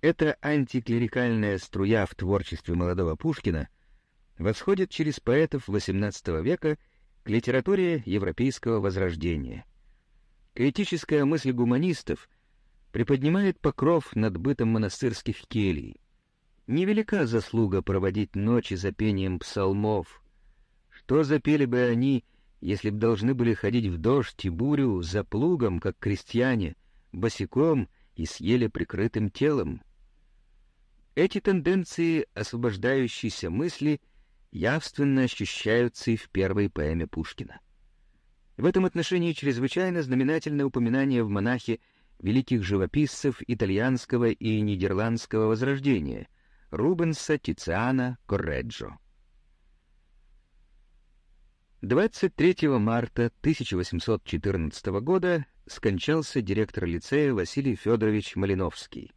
Эта антиклерикальная струя в творчестве молодого Пушкина восходит через поэтов XVIII века к литературе европейского возрождения. Критическая мысль гуманистов приподнимает покров над бытом монастырских келий. Невелика заслуга проводить ночи за пением псалмов. Что запели бы они, если б должны были ходить в дождь и бурю за плугом, как крестьяне, босиком и съели прикрытым телом? Эти тенденции освобождающейся мысли явственно ощущаются и в первой поэме Пушкина. В этом отношении чрезвычайно знаменательное упоминание в монахе великих живописцев итальянского и нидерландского возрождения Рубенса, Тициана, Корреджо. 23 марта 1814 года скончался директор лицея Василий Федорович Малиновский.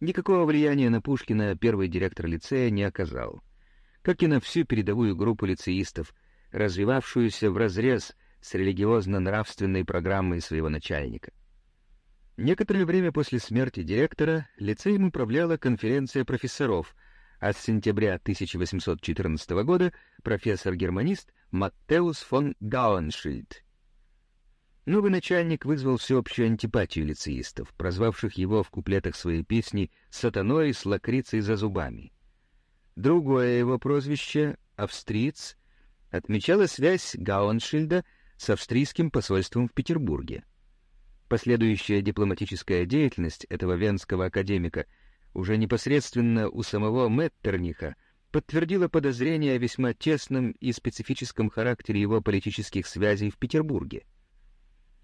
Никакого влияния на Пушкина первый директор лицея не оказал, как и на всю передовую группу лицеистов, развивавшуюся вразрез с религиозно-нравственной программой своего начальника. Некоторое время после смерти директора лицеем управляла конференция профессоров, а с сентября 1814 года профессор-германист Маттеус фон Гауэншильд. Новый начальник вызвал всеобщую антипатию лицеистов, прозвавших его в куплетах своей песни «сатаной с лакрицей за зубами». Другое его прозвище, «австриец», отмечало связь Гауэншильда с австрийским посольством в Петербурге. Последующая дипломатическая деятельность этого венского академика уже непосредственно у самого Меттерниха подтвердила подозрение о весьма тесном и специфическом характере его политических связей в Петербурге.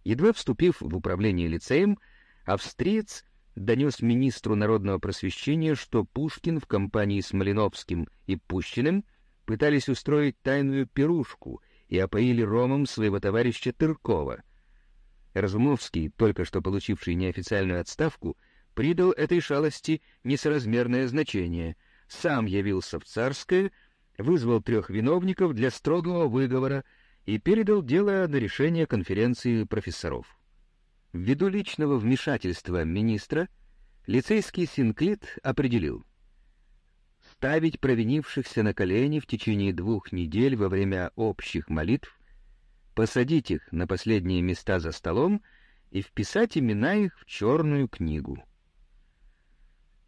Едва вступив в управление лицеем, австриец донес министру народного просвещения, что Пушкин в компании с Малиновским и Пущиным пытались устроить тайную пирушку и опоили ромом своего товарища Тыркова — Разумовский, только что получивший неофициальную отставку, придал этой шалости несоразмерное значение, сам явился в Царское, вызвал трех виновников для строгого выговора и передал дело на решение конференции профессоров. Ввиду личного вмешательства министра, лицейский синклит определил ставить провинившихся на колени в течение двух недель во время общих молитв посадить их на последние места за столом и вписать имена их в черную книгу.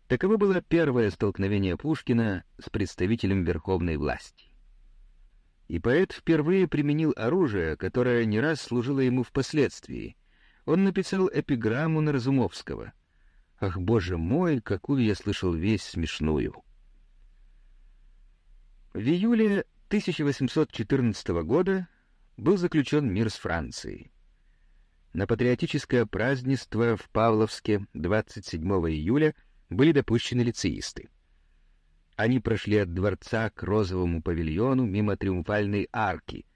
Таково было первое столкновение Пушкина с представителем верховной власти. И поэт впервые применил оружие, которое не раз служило ему впоследствии. Он написал эпиграмму на Разумовского. «Ах, боже мой, какую я слышал весь смешную!» В июле 1814 года был заключен мир с Францией. На патриотическое празднество в Павловске 27 июля были допущены лицеисты. Они прошли от дворца к розовому павильону мимо триумфальной арки.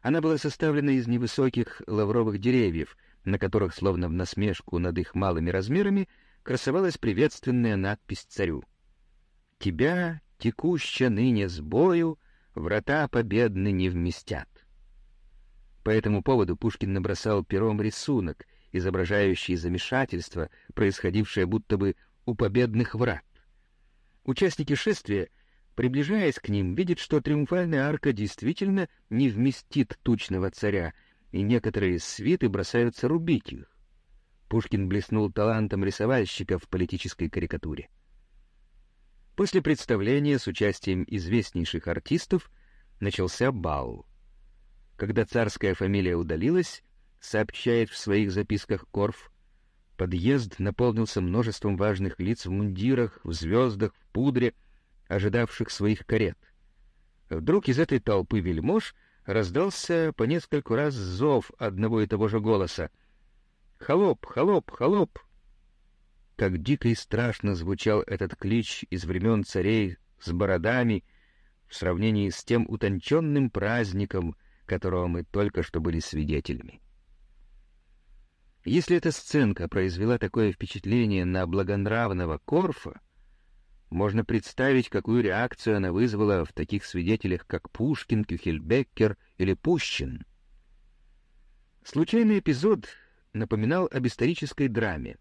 Она была составлена из невысоких лавровых деревьев, на которых, словно в насмешку над их малыми размерами, красовалась приветственная надпись царю. «Тебя, текуща ныне с бою, врата победны не вместят». По этому поводу Пушкин набросал пером рисунок, изображающий замешательство, происходившее будто бы у победных врат. Участники шествия, приближаясь к ним, видят, что триумфальная арка действительно не вместит тучного царя, и некоторые свиты бросаются рубить их. Пушкин блеснул талантом рисовальщика в политической карикатуре. После представления с участием известнейших артистов начался бал. Когда царская фамилия удалилась, сообщает в своих записках Корф, подъезд наполнился множеством важных лиц в мундирах, в звездах, в пудре, ожидавших своих карет. Вдруг из этой толпы вельмож раздался по нескольку раз зов одного и того же голоса. «Холоп! Холоп! Холоп!» Как дико и страшно звучал этот клич из времен царей с бородами в сравнении с тем утонченным праздником, которого мы только что были свидетелями. Если эта сценка произвела такое впечатление на благонравного Корфа, можно представить, какую реакцию она вызвала в таких свидетелях, как Пушкин, Кюхельбеккер или Пущин. Случайный эпизод напоминал об исторической драме.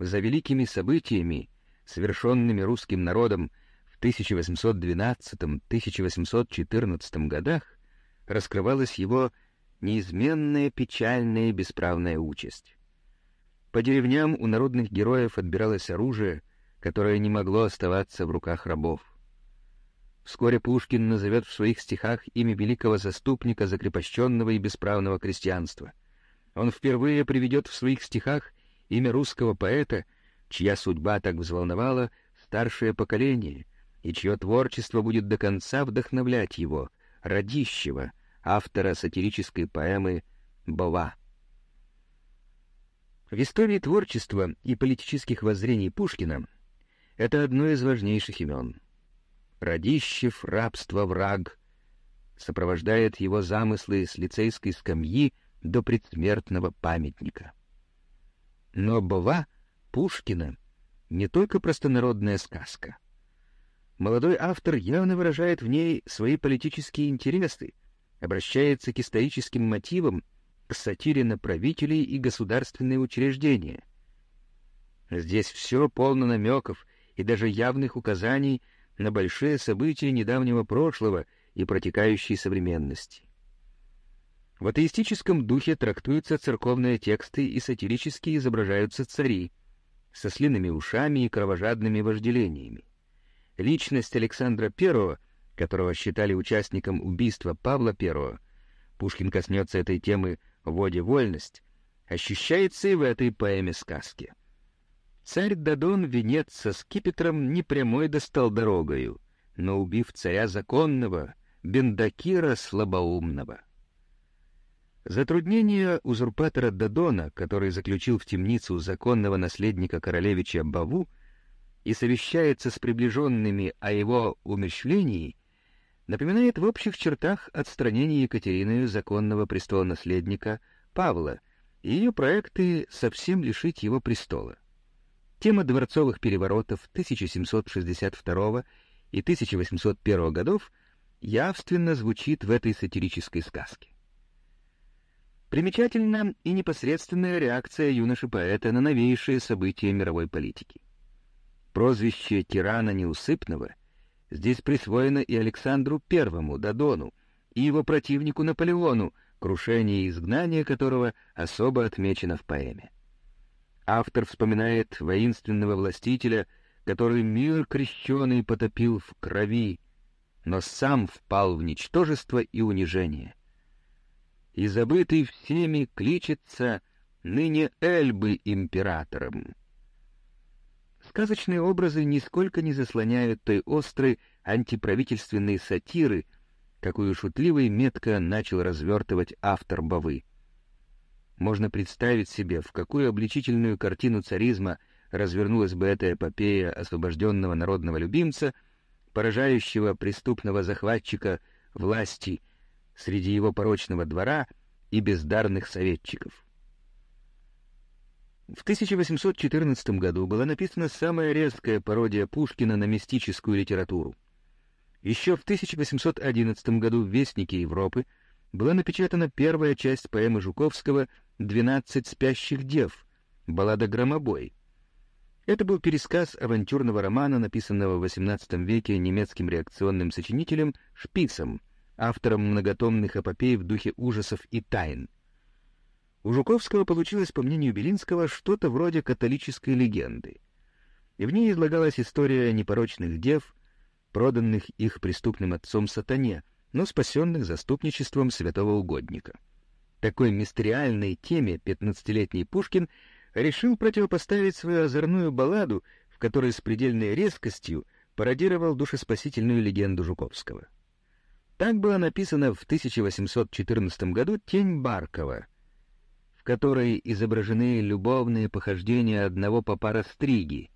За великими событиями совершенными русским народом в 1812-1814 годах, раскрывалась его неизменная печальная бесправная участь. По деревням у народных героев отбиралось оружие, которое не могло оставаться в руках рабов. Вскоре Пушкин назовет в своих стихах имя великого заступника закрепощенного и бесправного крестьянства. Он впервые приведет в своих стихах имя русского поэта, чья судьба так взволновала старшее поколение, и чье творчество будет до конца вдохновлять его, Радищева, автора сатирической поэмы «Бова». В истории творчества и политических воззрений Пушкина это одно из важнейших имен — Радищев, рабство, враг, сопровождает его замыслы с лицейской скамьи до предсмертного памятника. Но Бова Пушкина не только простонародная сказка. Молодой автор явно выражает в ней свои политические интересы, обращается к историческим мотивам, к сатире на правителей и государственные учреждения. Здесь все полно намеков и даже явных указаний на большие события недавнего прошлого и протекающей современности. В атеистическом духе трактуются церковные тексты и сатирически изображаются цари со слиными ушами и кровожадными вожделениями. Личность Александра I, которого считали участником убийства Павла I, Пушкин коснется этой темы в «Воде вольность», ощущается и в этой поэме-сказке. Царь Дадон венец со скипетром непрямой достал дорогою, но убив царя законного, Бендакира слабоумного. Затруднение узурпатора Дадона, который заключил в темницу законного наследника королевича Баву и совещается с приближенными о его умерщвлении, напоминает в общих чертах отстранение Екатерины законного престола-наследника Павла и ее проекты совсем лишить его престола. Тема дворцовых переворотов 1762 и 1801 годов явственно звучит в этой сатирической сказке. Примечательна и непосредственная реакция юноши-поэта на новейшие события мировой политики. Прозвище «тирана неусыпного» здесь присвоено и Александру I Дадону, и его противнику Наполеону, крушение и изгнание которого особо отмечено в поэме. Автор вспоминает воинственного властителя, который мир крещеный потопил в крови, но сам впал в ничтожество и унижение. И забытый всеми кличется ныне Эльбы императором. Сказочные образы нисколько не заслоняют той острой антиправительственной сатиры, какую шутливо и метко начал развертывать автор Бавы. Можно представить себе, в какую обличительную картину царизма развернулась бы эта эпопея освобожденного народного любимца, поражающего преступного захватчика власти среди его порочного двора и бездарных советчиков. В 1814 году была написана самая резкая пародия Пушкина на мистическую литературу. Еще в 1811 году в Вестнике Европы была напечатана первая часть поэмы Жуковского «Двенадцать спящих дев», баллада «Громобой». Это был пересказ авантюрного романа, написанного в XVIII веке немецким реакционным сочинителем Шпицем, автором многотомных эпопей в духе ужасов и тайн. У Жуковского получилось, по мнению Белинского, что-то вроде католической легенды. И в ней излагалась история непорочных дев, проданных их преступным отцом сатане, но спасенных заступничеством святого угодника такой мистериальной теме пятнадцатилетний Пушкин решил противопоставить свою озорную балладу, в которой с предельной резкостью пародировал душеспасительную легенду Жуковского. Так была написана в 1814 году «Тень Баркова», которой изображены любовные похождения одного попара Стриги.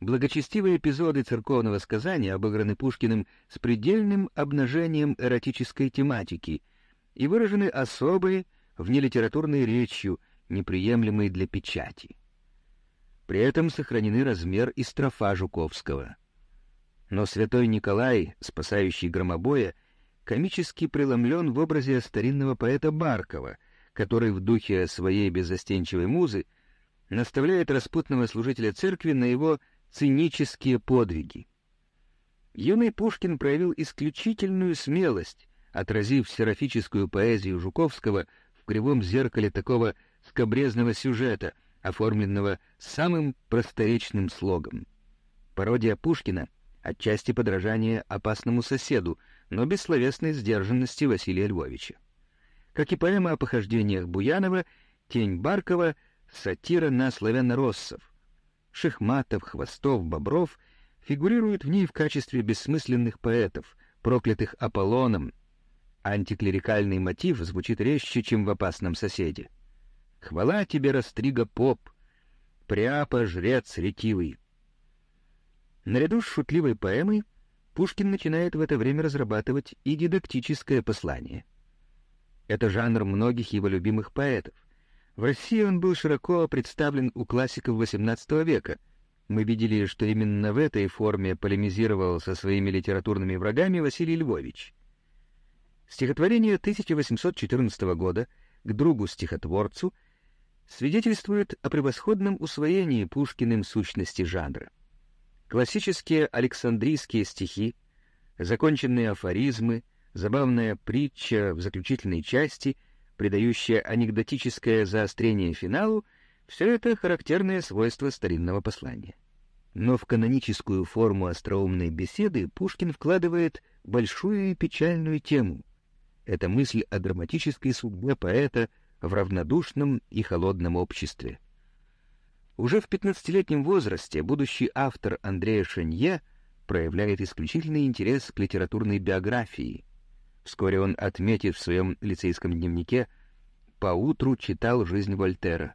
Благочестивые эпизоды церковного сказания обыграны Пушкиным с предельным обнажением эротической тематики — и выражены особой, внелитературной речью, неприемлемой для печати. При этом сохранены размер и строфа Жуковского. Но святой Николай, спасающий громобоя, комически преломлен в образе старинного поэта Баркова, который в духе своей беззастенчивой музы наставляет распутного служителя церкви на его цинические подвиги. Юный Пушкин проявил исключительную смелость, отразив серафическую поэзию Жуковского в кривом зеркале такого скобрезного сюжета, оформленного самым просторечным слогом. Пародия Пушкина — отчасти подражание опасному соседу, но без словесной сдержанности Василия Львовича. Как и поэма о похождениях Буянова, «Тень Баркова» — сатира на славяно-россов. Шихматов, Хвостов, Бобров фигурируют в ней в качестве бессмысленных поэтов, проклятых Аполлоном. Антиклерикальный мотив звучит резче, чем в «Опасном соседе». «Хвала тебе, Растрига Поп! Пряпа, жрец ретивый!» Наряду с шутливой поэмой Пушкин начинает в это время разрабатывать и дидактическое послание. Это жанр многих его любимых поэтов. В России он был широко представлен у классиков XVIII века. Мы видели, что именно в этой форме полемизировал со своими литературными врагами Василий Львович. Стихотворение 1814 года к другу-стихотворцу свидетельствует о превосходном усвоении Пушкиным сущности жанра. Классические александрийские стихи, законченные афоризмы, забавная притча в заключительной части, придающая анекдотическое заострение финалу, все это характерное свойство старинного послания. Но в каноническую форму остроумной беседы Пушкин вкладывает большую и печальную тему. Это мысль о драматической судьбе поэта в равнодушном и холодном обществе. Уже в 15-летнем возрасте будущий автор Андрея Шенье проявляет исключительный интерес к литературной биографии. Вскоре он отметит в своем лицейском дневнике «Поутру читал жизнь Вольтера».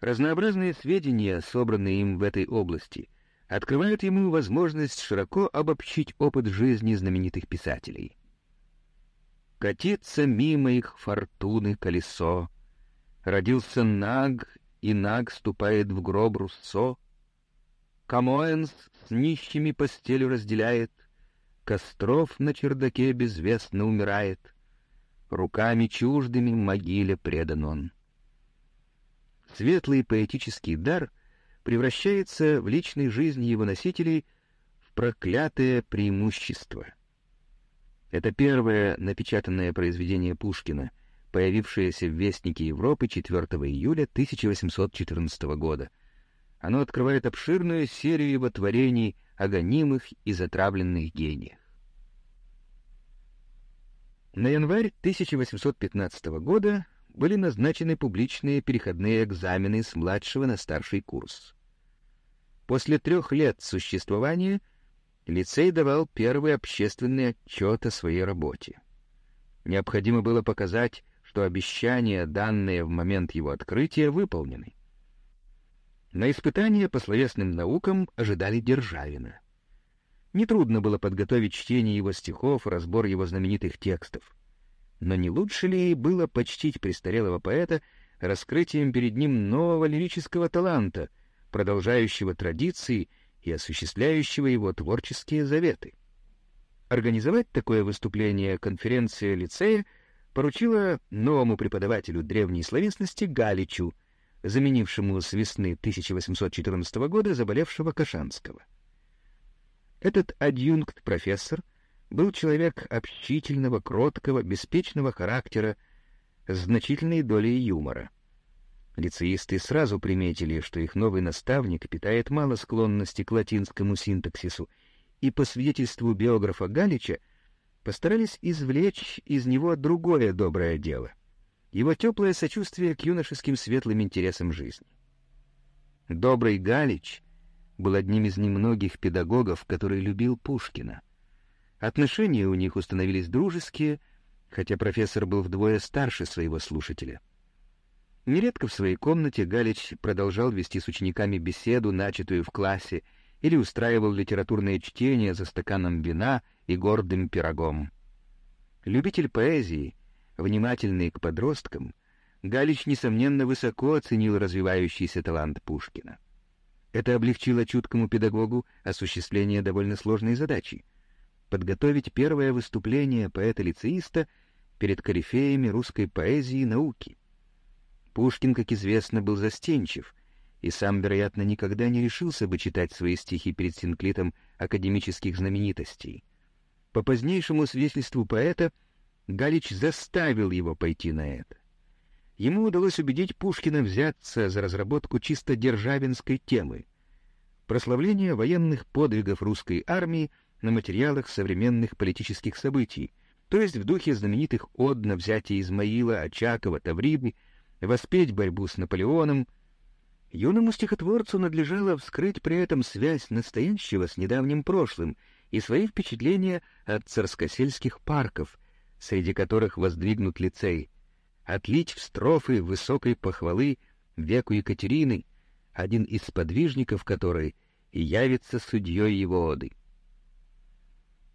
Разнообразные сведения, собранные им в этой области, открывают ему возможность широко обобщить опыт жизни знаменитых писателей. Катится мимо их фортуны колесо, родился наг и наг ступает в гроб Руссо. Камоэнс с нищими постелю разделяет, Костров на чердаке безвестно умирает, Руками чуждыми могиле предан он. Светлый поэтический дар превращается в личной жизни его носителей в проклятое преимущество. Это первое напечатанное произведение Пушкина — появившееся в Вестнике Европы 4 июля 1814 года. Оно открывает обширную серию его творений о гонимых и затравленных гениях. На январь 1815 года были назначены публичные переходные экзамены с младшего на старший курс. После трех лет существования лицей давал первый общественный отчет о своей работе. Необходимо было показать, что обещания, данные в момент его открытия, выполнены. На испытания по словесным наукам ожидали Державина. Нетрудно было подготовить чтение его стихов, разбор его знаменитых текстов. Но не лучше ли было почтить престарелого поэта раскрытием перед ним нового лирического таланта, продолжающего традиции и осуществляющего его творческие заветы? Организовать такое выступление конференция лицея — поручила новому преподавателю древней словесности Галичу, заменившему с весны 1814 года заболевшего Кашанского. Этот адъюнкт-профессор был человек общительного, кроткого, беспечного характера с значительной долей юмора. Лицеисты сразу приметили, что их новый наставник питает мало склонности к латинскому синтаксису, и по свидетельству биографа Галича постарались извлечь из него другое доброе дело — его теплое сочувствие к юношеским светлым интересам жизни. Добрый Галич был одним из немногих педагогов, который любил Пушкина. Отношения у них установились дружеские, хотя профессор был вдвое старше своего слушателя. Нередко в своей комнате Галич продолжал вести с учениками беседу, начатую в классе, или устраивал литературное чтение за стаканом вина и гордым пирогом. Любитель поэзии, внимательный к подросткам, Галич, несомненно, высоко оценил развивающийся талант Пушкина. Это облегчило чуткому педагогу осуществление довольно сложной задачи — подготовить первое выступление поэта-лицеиста перед корифеями русской поэзии и науки. Пушкин, как известно, был застенчив и сам, вероятно, никогда не решился бы читать свои стихи перед синклитом академических знаменитостей. По позднейшему свидетельству поэта, Галич заставил его пойти на это. Ему удалось убедить Пушкина взяться за разработку чисто державинской темы — прославление военных подвигов русской армии на материалах современных политических событий, то есть в духе знаменитых од на взятие Измаила, Очакова, Тавриды, воспеть борьбу с Наполеоном — Юному стихотворцу надлежало вскрыть при этом связь настоящего с недавним прошлым и свои впечатления от царскосельских парков, среди которых воздвигнут лицей, отлить в строфы высокой похвалы веку Екатерины, один из подвижников которой и явится судьей его оды.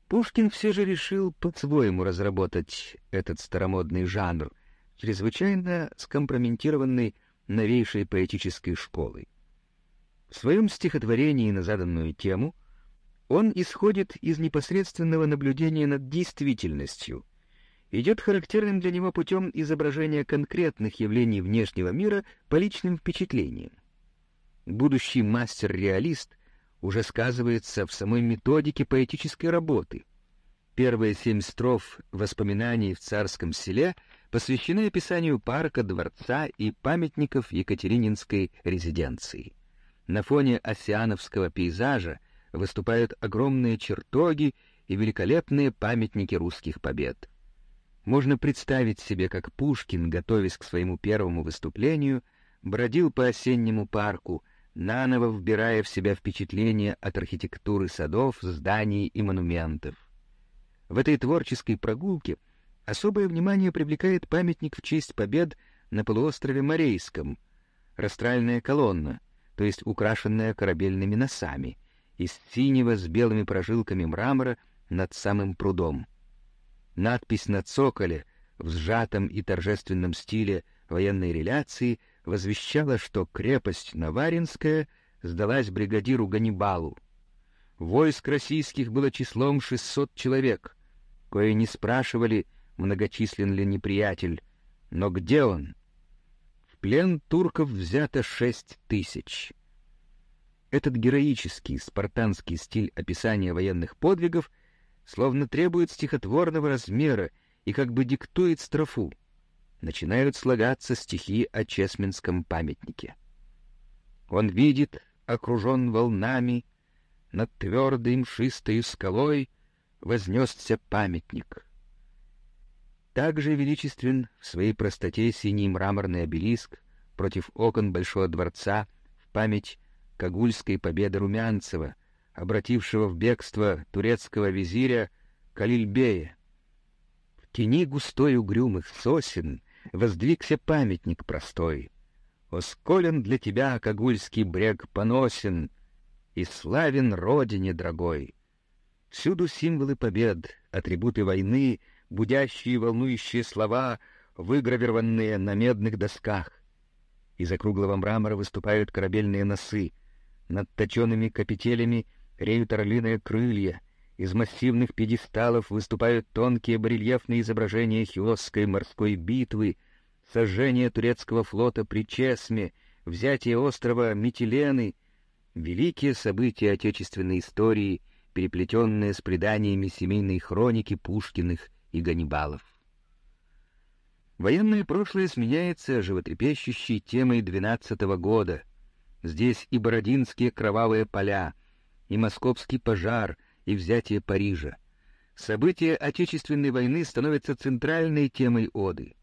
Пушкин все же решил по-своему разработать этот старомодный жанр, чрезвычайно скомпрометированный новейшей поэтической школой. В своем стихотворении на заданную тему он исходит из непосредственного наблюдения над действительностью, идет характерным для него путем изображения конкретных явлений внешнего мира по личным впечатлениям. Будущий мастер-реалист уже сказывается в самой методике поэтической работы. Первые семь строф воспоминаний в царском селе — посвящены описанию парка, дворца и памятников Екатерининской резиденции. На фоне осиановского пейзажа выступают огромные чертоги и великолепные памятники русских побед. Можно представить себе, как Пушкин, готовясь к своему первому выступлению, бродил по осеннему парку, наново вбирая в себя впечатления от архитектуры садов, зданий и монументов. В этой творческой прогулке — Особое внимание привлекает памятник в честь побед на полуострове Морейском, растральная колонна, то есть украшенная корабельными носами, из синего с белыми прожилками мрамора над самым прудом. Надпись на цоколе в сжатом и торжественном стиле военной реляции возвещала, что крепость Наваринская сдалась бригадиру Ганнибалу. Войск российских было числом 600 человек, кое не спрашивали, многочислен ли неприятель, но где он? В плен турков взято шесть тысяч. Этот героический спартанский стиль описания военных подвигов словно требует стихотворного размера и как бы диктует строфу. Начинают слагаться стихи о Чесменском памятнике. Он видит, окружен волнами, над твердой мшистой скалой вознесся памятник — также величествен в своей простоте синий мраморный обелиск против окон Большого дворца в память Кагульской победы Румянцева, обратившего в бегство турецкого визиря Калильбея. В тени густой угрюмых сосен воздвигся памятник простой. О, для тебя, Кагульский брег, поносен и славен родине дорогой! Всюду символы побед, атрибуты войны — будящие волнующие слова, выгравированные на медных досках. Из округлого мрамора выступают корабельные носы, над точенными капителями реют орлиные крылья, из массивных пьедесталов выступают тонкие барельефные изображения хиосской морской битвы, сожжение турецкого флота при Чесме, взятие острова Митилены, великие события отечественной истории, переплетенные с преданиями семейной хроники Пушкиных и Ганнибалов. Военное прошлое сменяется животрепещущей темой двенадцатого года. Здесь и Бородинские кровавые поля, и Московский пожар, и взятие Парижа. События Отечественной войны становятся центральной темой оды.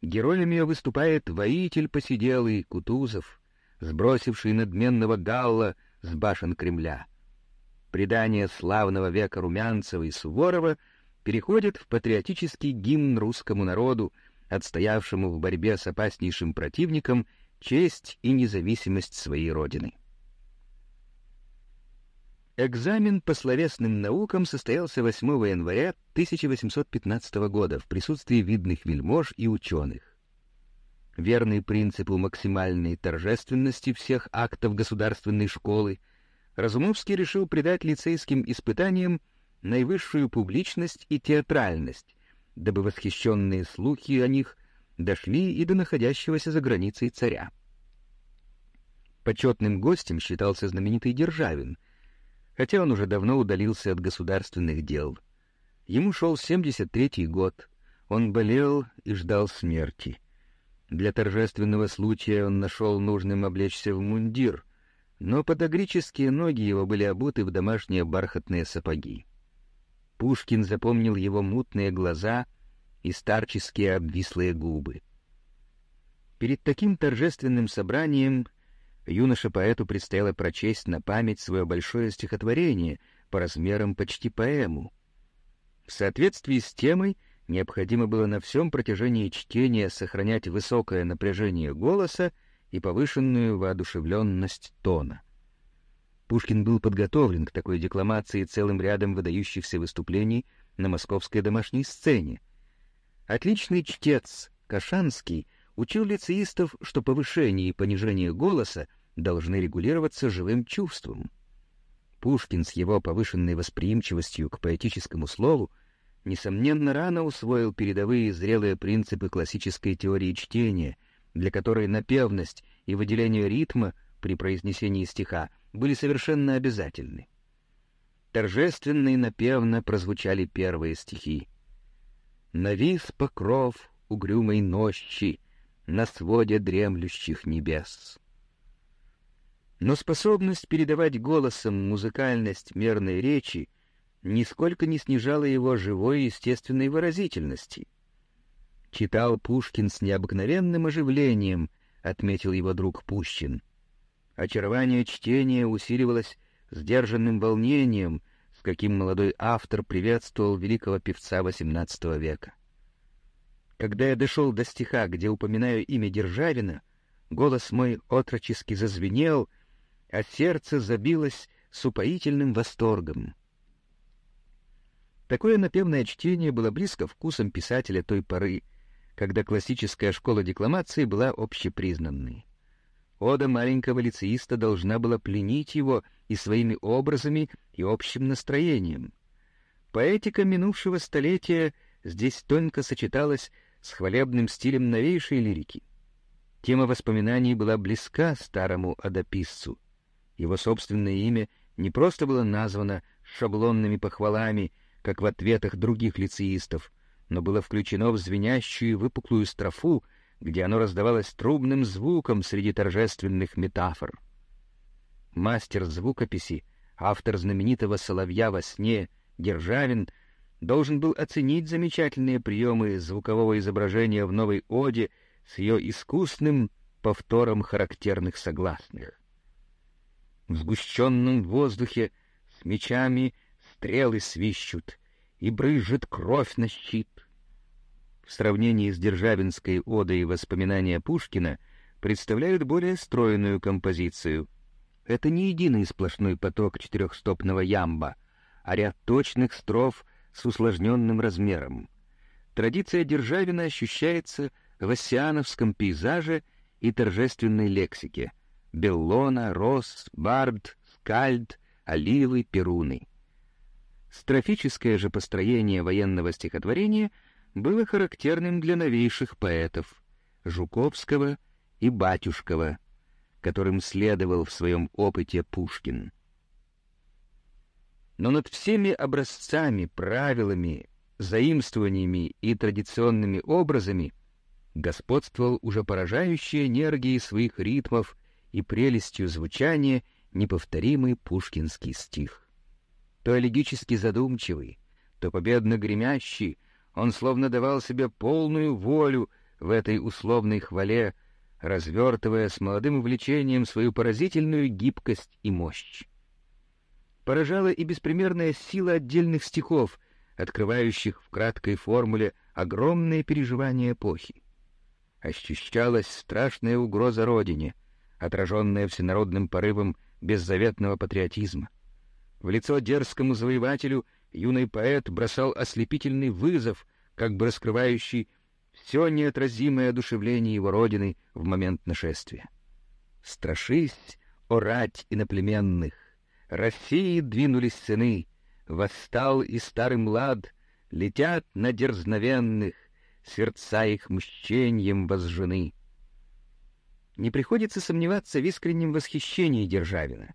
Героем ее выступает воитель посиделый Кутузов, сбросивший надменного галла с башен Кремля. Предание славного века Румянцева и Суворова — переходит в патриотический гимн русскому народу, отстоявшему в борьбе с опаснейшим противником честь и независимость своей родины. Экзамен по словесным наукам состоялся 8 января 1815 года в присутствии видных вельмож и ученых. Верный принципу максимальной торжественности всех актов государственной школы, Разумовский решил придать лицейским испытаниям наивысшую публичность и театральность, дабы восхищенные слухи о них дошли и до находящегося за границей царя. Почетным гостем считался знаменитый Державин, хотя он уже давно удалился от государственных дел. Ему шел 73-й год, он болел и ждал смерти. Для торжественного случая он нашел нужным облечься в мундир, но подогрические ноги его были обуты в домашние бархатные сапоги. Пушкин запомнил его мутные глаза и старческие обвислые губы. Перед таким торжественным собранием юноше-поэту предстояло прочесть на память свое большое стихотворение, по размерам почти поэму. В соответствии с темой необходимо было на всем протяжении чтения сохранять высокое напряжение голоса и повышенную воодушевленность тона. Пушкин был подготовлен к такой декламации целым рядом выдающихся выступлений на московской домашней сцене. Отличный чтец Кашанский — учил лицеистов, что повышение и понижение голоса должны регулироваться живым чувством. Пушкин с его повышенной восприимчивостью к поэтическому слову несомненно рано усвоил передовые зрелые принципы классической теории чтения, для которой напевность и выделение ритма при произнесении стиха были совершенно обязательны. Торжественно и напевно прозвучали первые стихи. «Навис покров угрюмой нощи, на своде дремлющих небес. Но способность передавать голосом музыкальность мерной речи нисколько не снижала его живой естественной выразительности. Читал Пушкин с необыкновенным оживлением, отметил его друг Пущин. Очарование чтения усиливалось сдержанным волнением, с каким молодой автор приветствовал великого певца XVIII века. Когда я дошел до стиха, где упоминаю имя Державина, голос мой отрочески зазвенел, а сердце забилось с упоительным восторгом. Такое напевное чтение было близко вкусом писателя той поры, когда классическая школа декламации была общепризнанной. Ода маленького лицеиста должна была пленить его и своими образами, и общим настроением. Поэтика минувшего столетия здесь тонко сочеталась с хвалебным стилем новейшей лирики. Тема воспоминаний была близка старому адописцу. Его собственное имя не просто было названо шаблонными похвалами, как в ответах других лицеистов, но было включено в звенящую выпуклую строфу, где оно раздавалось трубным звуком среди торжественных метафор. Мастер звукописи, автор знаменитого «Соловья во сне» Державин — должен был оценить замечательные приемы звукового изображения в новой оде с ее искусным повтором характерных согласных. В сгущенном воздухе с мечами стрелы свищут, и брызжет кровь на щит. В сравнении с Державинской одой воспоминания Пушкина представляют более стройную композицию. Это не единый сплошной поток четырехстопного ямба, а ряд точных строф с усложненным размером. Традиция Державина ощущается в оссиановском пейзаже и торжественной лексике — Беллона, Рос, Бард, Скальд, Оливы, Перуны. Строфическое же построение военного стихотворения было характерным для новейших поэтов — Жуковского и Батюшкова, которым следовал в своем опыте Пушкин. Но над всеми образцами, правилами, заимствованиями и традиционными образами господствовал уже поражающий энергией своих ритмов и прелестью звучания неповторимый пушкинский стих. То элегически задумчивый, то победно гремящий, он словно давал себе полную волю в этой условной хвале, развертывая с молодым увлечением свою поразительную гибкость и мощь поражала и беспримерная сила отдельных стихов, открывающих в краткой формуле огромные переживания эпохи. Ощущалась страшная угроза Родине, отраженная всенародным порывом беззаветного патриотизма. В лицо дерзкому завоевателю юный поэт бросал ослепительный вызов, как бы раскрывающий все неотразимое одушевление его родины в момент нашествия. «Страшись, о рать иноплеменных, России двинулись сыны, восстал и старый млад, летят на дерзновенных, сердца их мщением возжены. не приходится сомневаться в искреннем восхищении Державина.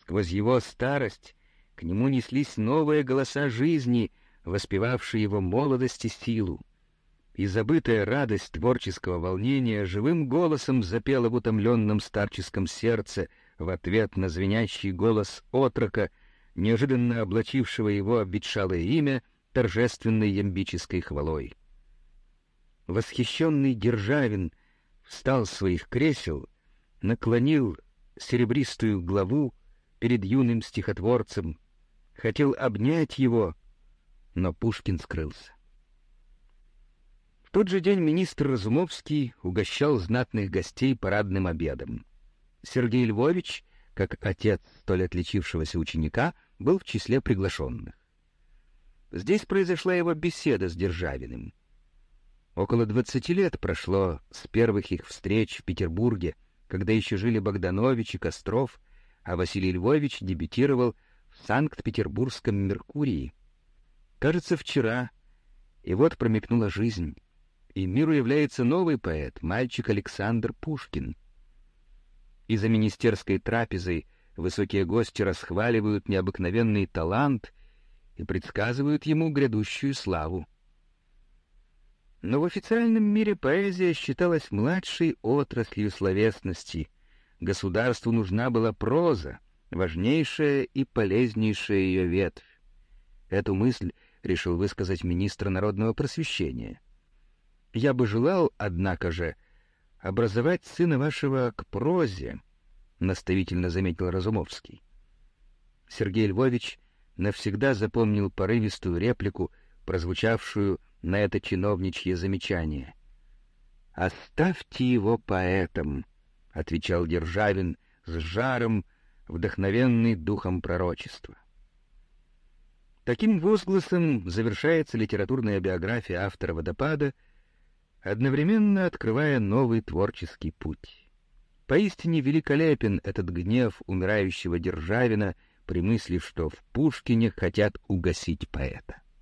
Сквозь его старость к нему неслись новые голоса жизни, воспевавшие его молодость и силу. И забытая радость творческого волнения живым голосом запела в утомленном старческом сердце в ответ на звенящий голос отрока, неожиданно облачившего его обветшалое имя торжественной ямбической хвалой. Восхищенный Державин встал с своих кресел, наклонил серебристую главу перед юным стихотворцем, хотел обнять его, но Пушкин скрылся. В тот же день министр Разумовский угощал знатных гостей парадным обедом. Сергей Львович, как отец столь отличившегося ученика, был в числе приглашенных. Здесь произошла его беседа с Державиным. Около двадцати лет прошло с первых их встреч в Петербурге, когда еще жили Богданович и Костров, а Василий Львович дебютировал в Санкт-Петербургском «Меркурии». Кажется, вчера, и вот промелькнула жизнь, и миру является новый поэт, мальчик Александр Пушкин. И за министерской трапезой высокие гости расхваливают необыкновенный талант и предсказывают ему грядущую славу. Но в официальном мире поэзия считалась младшей отраслью словесности. Государству нужна была проза, важнейшая и полезнейшая ее ветвь. Эту мысль решил высказать министр народного просвещения. Я бы желал, однако же, образовать сына вашего к прозе, наставительно заметил Разумовский. Сергей Львович навсегда запомнил порывистую реплику, прозвучавшую на это чиновничье замечание. «Оставьте его поэтом», — отвечал Державин с жаром, вдохновенный духом пророчества. Таким возгласом завершается литературная биография автора «Водопада», одновременно открывая новый творческий путь. Поистине великолепен этот гнев умирающего Державина при мысли, что в Пушкине хотят угасить поэта.